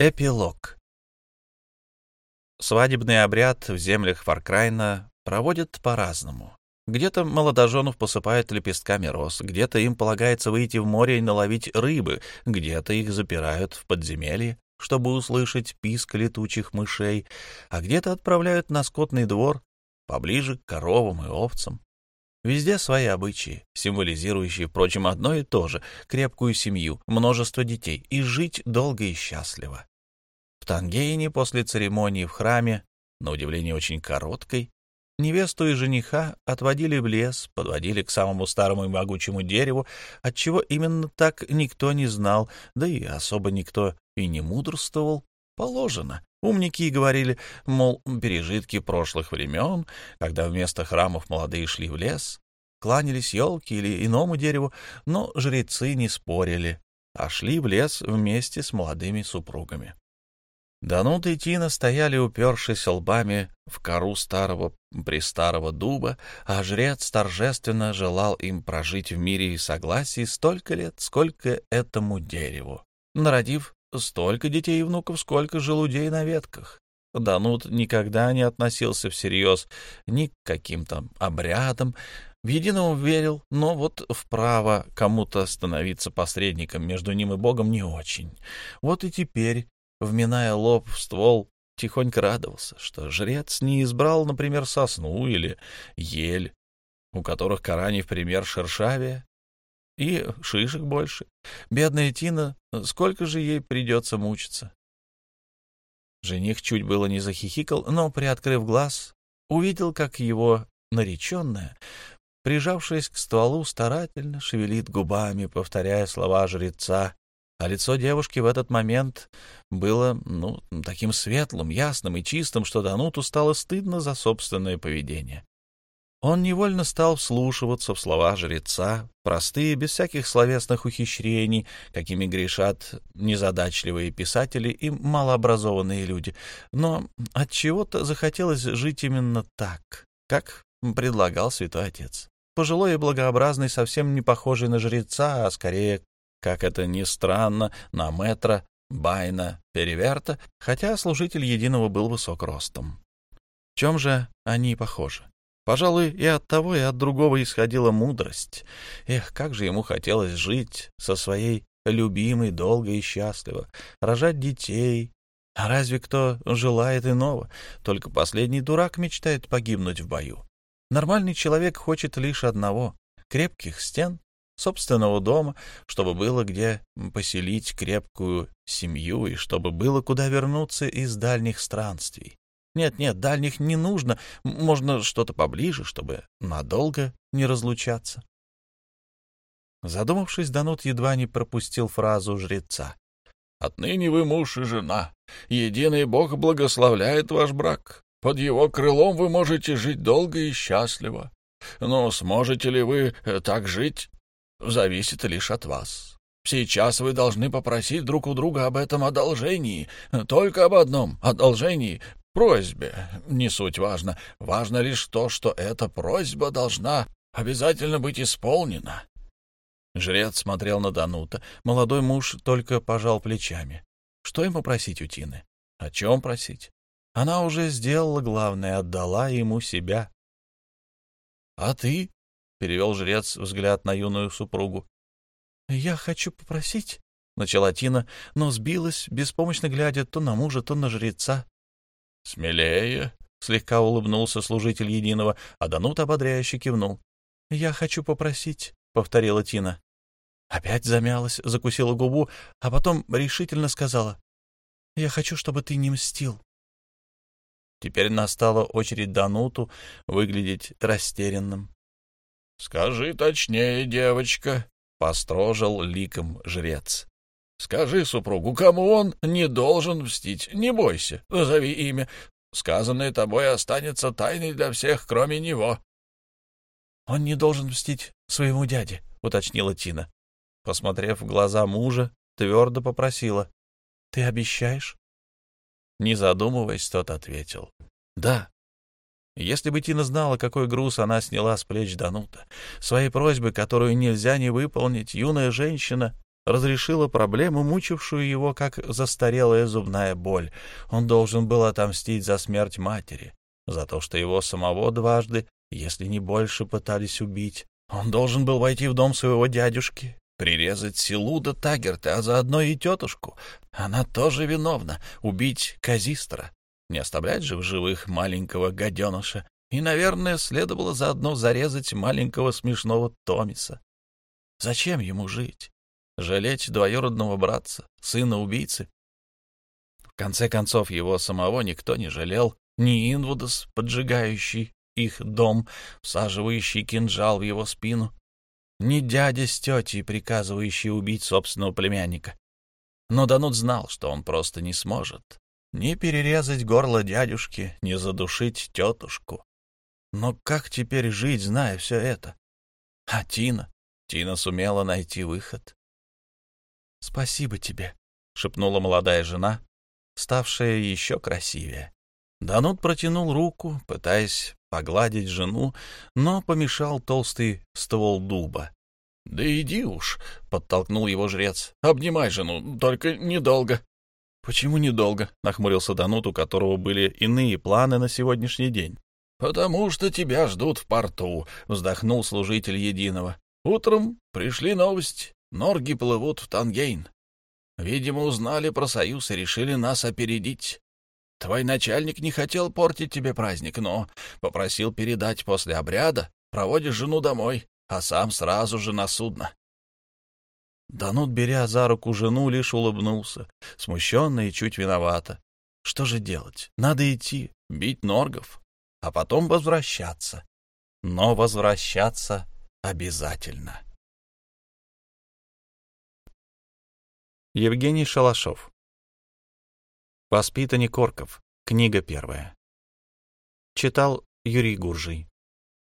Эпилог Свадебный обряд в землях Фаркрайна проводят по-разному. Где-то молодоженов посыпают лепестками роз, где-то им полагается выйти в море и наловить рыбы, где-то их запирают в подземелье, чтобы услышать писк летучих мышей, а где-то отправляют на скотный двор поближе к коровам и овцам. Везде свои обычаи, символизирующие, впрочем, одно и то же — крепкую семью, множество детей и жить долго и счастливо. В Тангейне после церемонии в храме, на удивление очень короткой, невесту и жениха отводили в лес, подводили к самому старому и могучему дереву, отчего именно так никто не знал, да и особо никто и не мудрствовал, положено. Умники говорили, мол, пережитки прошлых времен, когда вместо храмов молодые шли в лес, кланялись елки или иному дереву, но жрецы не спорили, а шли в лес вместе с молодыми супругами. Данут и Тина стояли, упершись лбами в кору старого престарого дуба, а жрец торжественно желал им прожить в мире и согласии столько лет, сколько этому дереву, народив столько детей и внуков, сколько желудей на ветках. Данут никогда не относился всерьез ни к каким-то обрядам, в единого верил, но вот вправо кому-то становиться посредником между ним и Богом не очень. Вот и теперь, вминая лоб в ствол, тихонько радовался, что жрец не избрал, например, сосну или ель, у которых кора не в пример шершавее, и шишек больше. Бедная Тина, сколько же ей придется мучиться? Жених чуть было не захихикал, но, приоткрыв глаз, увидел, как его нареченная, прижавшись к стволу, старательно шевелит губами, повторяя слова жреца, а лицо девушки в этот момент было, ну, таким светлым, ясным и чистым, что Дануту стало стыдно за собственное поведение. Он невольно стал вслушиваться в слова жреца, простые, без всяких словесных ухищрений, какими грешат незадачливые писатели и малообразованные люди. Но от чего то захотелось жить именно так, как предлагал святой отец. Пожилой и благообразный, совсем не похожий на жреца, а скорее, как это ни странно, на метра, байна, переверта, хотя служитель единого был высок ростом. В чем же они похожи? Пожалуй, и от того, и от другого исходила мудрость. Эх, как же ему хотелось жить со своей любимой долго и счастливо, рожать детей. А разве кто желает иного? Только последний дурак мечтает погибнуть в бою. Нормальный человек хочет лишь одного — крепких стен, собственного дома, чтобы было где поселить крепкую семью и чтобы было куда вернуться из дальних странствий. Нет-нет, дальних не нужно, можно что-то поближе, чтобы надолго не разлучаться. Задумавшись, Данут едва не пропустил фразу жреца. «Отныне вы муж и жена. Единый Бог благословляет ваш брак. Под его крылом вы можете жить долго и счастливо. Но сможете ли вы э, так жить, зависит лишь от вас. Сейчас вы должны попросить друг у друга об этом одолжении, только об одном одолжении, просьбе. Не суть важно. Важно лишь то, что эта просьба должна обязательно быть исполнена. Жрец смотрел на Данута. Молодой муж только пожал плечами. Что ему просить у Тины? О чем просить? Она уже сделала главное, отдала ему себя. — А ты? — перевел жрец взгляд на юную супругу. — Я хочу попросить, — начала Тина, но сбилась, беспомощно глядя то на мужа, то на жреца. «Смелее!» — слегка улыбнулся служитель единого, а Данут ободряюще кивнул. «Я хочу попросить», — повторила Тина. Опять замялась, закусила губу, а потом решительно сказала. «Я хочу, чтобы ты не мстил». Теперь настала очередь Дануту выглядеть растерянным. — Скажи точнее, девочка, — построжил ликом жрец. Скажи супругу, кому он не должен мстить. Не бойся, назови имя. Сказанное тобой останется тайной для всех, кроме него. — Он не должен мстить своему дяде, — уточнила Тина. Посмотрев в глаза мужа, твердо попросила. — Ты обещаешь? Не задумываясь, тот ответил. — Да. Если бы Тина знала, какой груз она сняла с плеч Данута, своей просьбы, которую нельзя не выполнить, юная женщина разрешила проблему, мучившую его, как застарелая зубная боль. Он должен был отомстить за смерть матери, за то, что его самого дважды, если не больше, пытались убить. Он должен был войти в дом своего дядюшки, прирезать Силуда Тагерта, а заодно и тетушку. Она тоже виновна. Убить Казистра. Не оставлять же в живых маленького гаденыша. И, наверное, следовало заодно зарезать маленького смешного Томиса. Зачем ему жить? Жалеть двоюродного братца, сына убийцы? В конце концов, его самого никто не жалел, ни Инвудас, поджигающий их дом, всаживающий кинжал в его спину, ни дядя с тетей, приказывающие убить собственного племянника. Но Данут знал, что он просто не сможет ни перерезать горло дядюшки, ни задушить тетушку. Но как теперь жить, зная все это? А Тина? Тина сумела найти выход. — Спасибо тебе, — шепнула молодая жена, ставшая еще красивее. Данут протянул руку, пытаясь погладить жену, но помешал толстый ствол дуба. — Да иди уж, — подтолкнул его жрец. — Обнимай жену, только недолго. — Почему недолго? — нахмурился Данут, у которого были иные планы на сегодняшний день. — Потому что тебя ждут в порту, — вздохнул служитель Единого. — Утром пришли новости. Норги плывут в Тангейн. Видимо, узнали про союз и решили нас опередить. Твой начальник не хотел портить тебе праздник, но попросил передать после обряда, проводишь жену домой, а сам сразу же на судно. Данут, беря за руку жену, лишь улыбнулся, смущенно и чуть виновато. Что же делать? Надо идти, бить норгов, а потом возвращаться. Но возвращаться обязательно. Евгений Шалашов Воспитанник орков. Книга первая. Читал Юрий Гуржий.